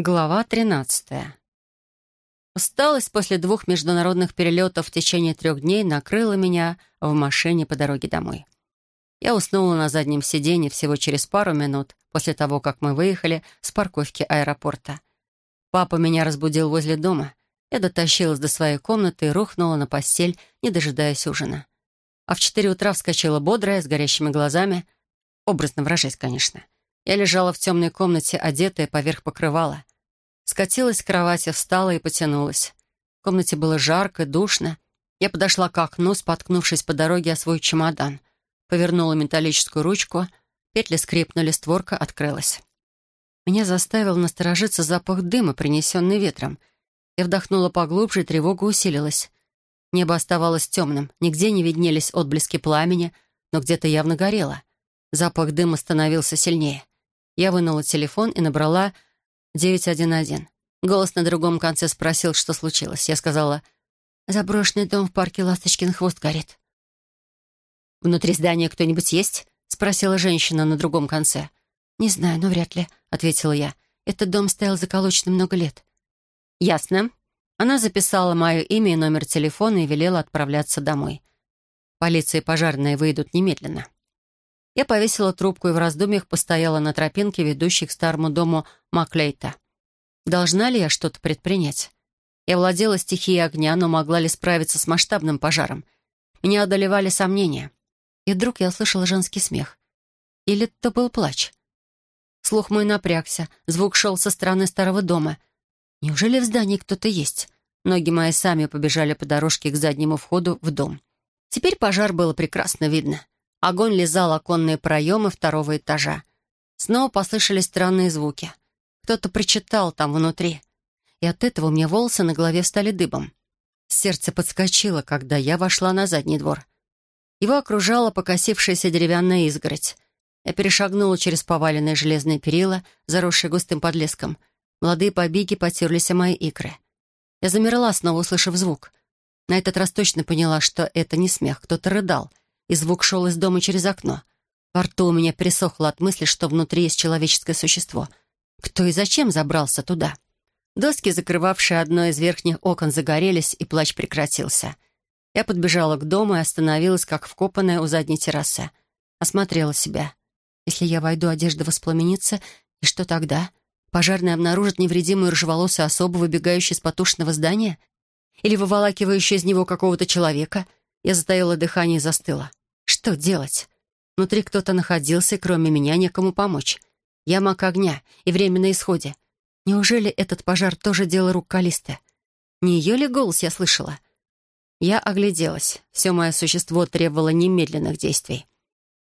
Глава 13. Усталость после двух международных перелетов в течение трех дней накрыла меня в машине по дороге домой. Я уснула на заднем сиденье всего через пару минут после того, как мы выехали с парковки аэропорта. Папа меня разбудил возле дома. Я дотащилась до своей комнаты и рухнула на постель, не дожидаясь ужина. А в четыре утра вскочила бодрая, с горящими глазами. Образно выражаясь, конечно. Я лежала в темной комнате, одетая поверх покрывала. Скатилась с кровати, встала и потянулась. В комнате было жарко, душно. Я подошла к окну, споткнувшись по дороге о свой чемодан. Повернула металлическую ручку, петли скрипнули, створка открылась. Меня заставил насторожиться запах дыма, принесенный ветром. Я вдохнула поглубже, и тревога усилилась. Небо оставалось темным, нигде не виднелись отблески пламени, но где-то явно горело. Запах дыма становился сильнее. Я вынула телефон и набрала 911. Голос на другом конце спросил, что случилось. Я сказала, «Заброшенный дом в парке Ласточкин хвост горит». «Внутри здания кто-нибудь есть?» — спросила женщина на другом конце. «Не знаю, но вряд ли», — ответила я. «Этот дом стоял заколоченным много лет». «Ясно». Она записала мое имя и номер телефона и велела отправляться домой. Полиция и пожарные выйдут немедленно. Я повесила трубку и в раздумьях постояла на тропинке, ведущей к старому дому Маклейта. Должна ли я что-то предпринять? Я владела стихией огня, но могла ли справиться с масштабным пожаром? Меня одолевали сомнения. И вдруг я услышала женский смех. Или это был плач? Слух мой напрягся, звук шел со стороны старого дома. Неужели в здании кто-то есть? Ноги мои сами побежали по дорожке к заднему входу в дом. Теперь пожар было прекрасно видно. Огонь лизал оконные проемы второго этажа. Снова послышались странные звуки. Кто-то причитал там внутри. И от этого меня волосы на голове стали дыбом. Сердце подскочило, когда я вошла на задний двор. Его окружала покосившаяся деревянная изгородь. Я перешагнула через поваленные железные перила, заросшие густым подлеском. Молодые побеги потерлись о мои икры. Я замерла, снова услышав звук. На этот раз точно поняла, что это не смех, кто-то рыдал — и звук шел из дома через окно. Во рту у меня пересохло от мысли, что внутри есть человеческое существо. Кто и зачем забрался туда? Доски, закрывавшие одно из верхних окон, загорелись, и плач прекратился. Я подбежала к дому и остановилась, как вкопанная у задней террасы. Осмотрела себя. Если я войду, одежда воспламенится, и что тогда? Пожарные обнаружат невредимую рыжеволосую особу, выбегающую из потушенного здания? Или выволакивающую из него какого-то человека? Я затаила дыхание и застыла. Что делать? Внутри кто-то находился, и кроме меня некому помочь. Я маг огня, и время на исходе. Неужели этот пожар тоже дело рук Калисты? Не ее ли голос я слышала? Я огляделась. Все мое существо требовало немедленных действий.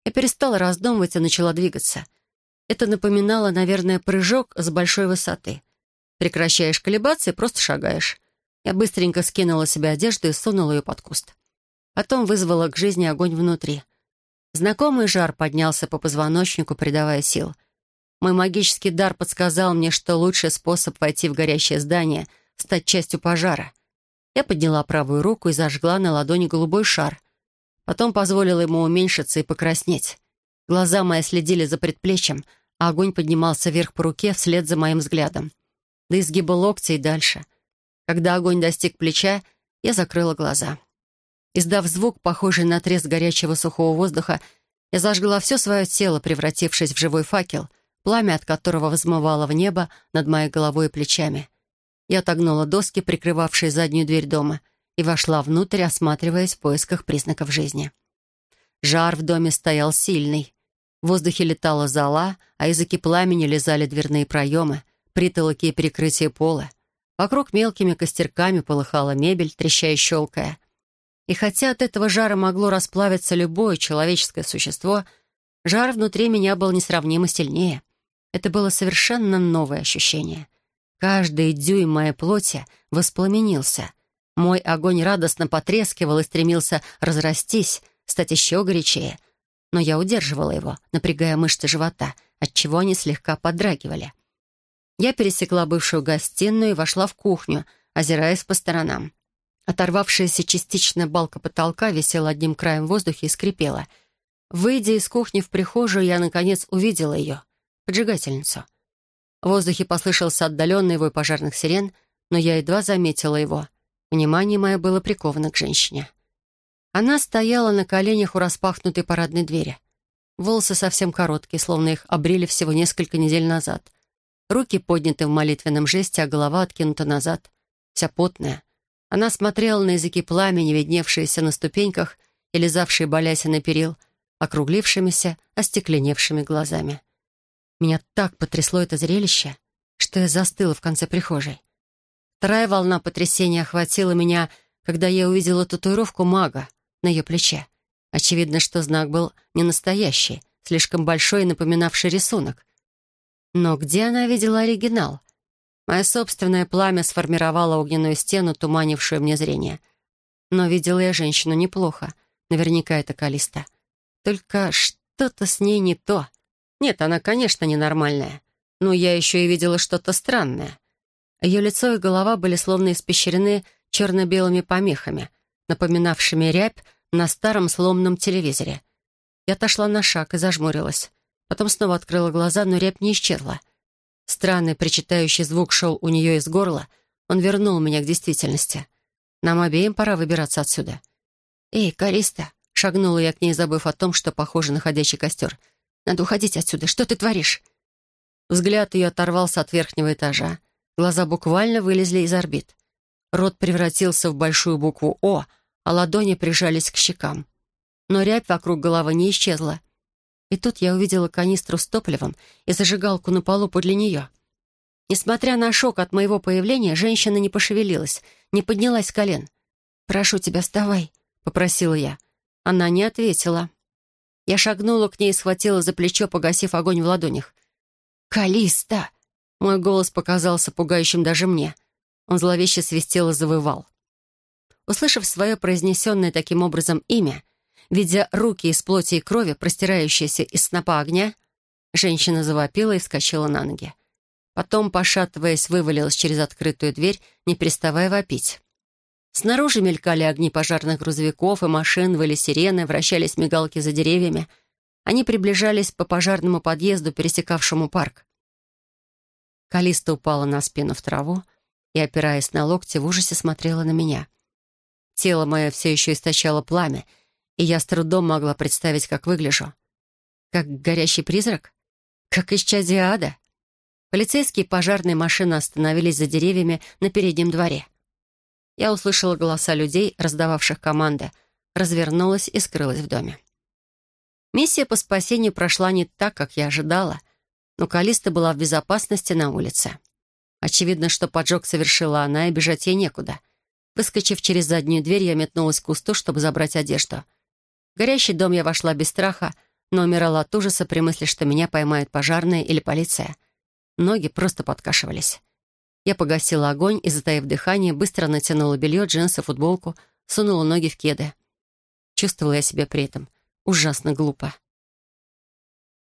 Я перестала раздумывать и начала двигаться. Это напоминало, наверное, прыжок с большой высоты. Прекращаешь колебаться и просто шагаешь. Я быстренько скинула себе одежду и сунула ее под куст. Потом вызвала к жизни огонь внутри. Знакомый жар поднялся по позвоночнику, придавая сил. Мой магический дар подсказал мне, что лучший способ войти в горящее здание — стать частью пожара. Я подняла правую руку и зажгла на ладони голубой шар. Потом позволила ему уменьшиться и покраснеть. Глаза мои следили за предплечьем, а огонь поднимался вверх по руке вслед за моим взглядом. До изгиба локтя и дальше. Когда огонь достиг плеча, я закрыла глаза. Издав звук, похожий на треск горячего сухого воздуха, я зажгла все свое тело, превратившись в живой факел, пламя от которого взмывало в небо над моей головой и плечами. Я отогнула доски, прикрывавшие заднюю дверь дома, и вошла внутрь, осматриваясь в поисках признаков жизни. Жар в доме стоял сильный. В воздухе летала зола, а языки пламени лизали дверные проемы, притолоки и перекрытия пола. Вокруг мелкими костерками полыхала мебель, трещая и щелкая. И хотя от этого жара могло расплавиться любое человеческое существо, жар внутри меня был несравнимо сильнее. Это было совершенно новое ощущение. Каждый дюйм моей плоти воспламенился. Мой огонь радостно потрескивал и стремился разрастись, стать еще горячее. Но я удерживала его, напрягая мышцы живота, отчего они слегка подрагивали. Я пересекла бывшую гостиную и вошла в кухню, озираясь по сторонам. Оторвавшаяся частично балка потолка висела одним краем в воздухе и скрипела. Выйдя из кухни в прихожую, я, наконец, увидела ее, поджигательницу. В воздухе послышался отдаленный вой пожарных сирен, но я едва заметила его. Внимание мое было приковано к женщине. Она стояла на коленях у распахнутой парадной двери. Волосы совсем короткие, словно их обрели всего несколько недель назад. Руки подняты в молитвенном жесте, а голова откинута назад, вся потная. Она смотрела на языки пламени, видневшиеся на ступеньках и лизавшие балясины перил, округлившимися, остекленевшими глазами. Меня так потрясло это зрелище, что я застыла в конце прихожей. Вторая волна потрясения охватила меня, когда я увидела татуировку мага на ее плече. Очевидно, что знак был не настоящий, слишком большой и напоминавший рисунок. Но где она видела оригинал? Мое собственное пламя сформировало огненную стену, туманившую мне зрение. Но видела я женщину неплохо. Наверняка это Калиста. Только что-то с ней не то. Нет, она, конечно, ненормальная. Но я еще и видела что-то странное. Ее лицо и голова были словно испещрены черно-белыми помехами, напоминавшими рябь на старом сломанном телевизоре. Я отошла на шаг и зажмурилась. Потом снова открыла глаза, но рябь не исчезла. Странный причитающий звук шел у нее из горла. Он вернул меня к действительности. Нам обеим пора выбираться отсюда. «Эй, Кариста!» — шагнула я к ней, забыв о том, что похоже на ходячий костер. «Надо уходить отсюда. Что ты творишь?» Взгляд ее оторвался от верхнего этажа. Глаза буквально вылезли из орбит. Рот превратился в большую букву «О», а ладони прижались к щекам. Но рябь вокруг головы не исчезла. И тут я увидела канистру с топливом и зажигалку на полу подле нее. Несмотря на шок от моего появления, женщина не пошевелилась, не поднялась с колен. «Прошу тебя, вставай», — попросила я. Она не ответила. Я шагнула к ней и схватила за плечо, погасив огонь в ладонях. «Калиста!» Мой голос показался пугающим даже мне. Он зловеще свистел и завывал. Услышав свое произнесенное таким образом имя, видя руки из плоти и крови, простирающиеся из снопа огня, женщина завопила и вскочила на ноги. Потом, пошатываясь, вывалилась через открытую дверь, не переставая вопить. Снаружи мелькали огни пожарных грузовиков и машин, выли сирены, вращались мигалки за деревьями. Они приближались по пожарному подъезду, пересекавшему парк. Калиста упала на спину в траву и, опираясь на локти, в ужасе смотрела на меня. Тело мое все еще источало пламя, и я с трудом могла представить, как выгляжу. Как горящий призрак? Как из ада? Полицейские и пожарные машины остановились за деревьями на переднем дворе. Я услышала голоса людей, раздававших команды, развернулась и скрылась в доме. Миссия по спасению прошла не так, как я ожидала, но Калиста была в безопасности на улице. Очевидно, что поджог совершила она, и бежать ей некуда. Выскочив через заднюю дверь, я метнулась к кусту, чтобы забрать одежду. Горящий дом я вошла без страха, но умирала от ужаса при мысли, что меня поймают пожарные или полиция. Ноги просто подкашивались. Я погасила огонь и, затаив дыхание, быстро натянула белье, джинсы, футболку, сунула ноги в кеды. Чувствовала я себя при этом ужасно глупо.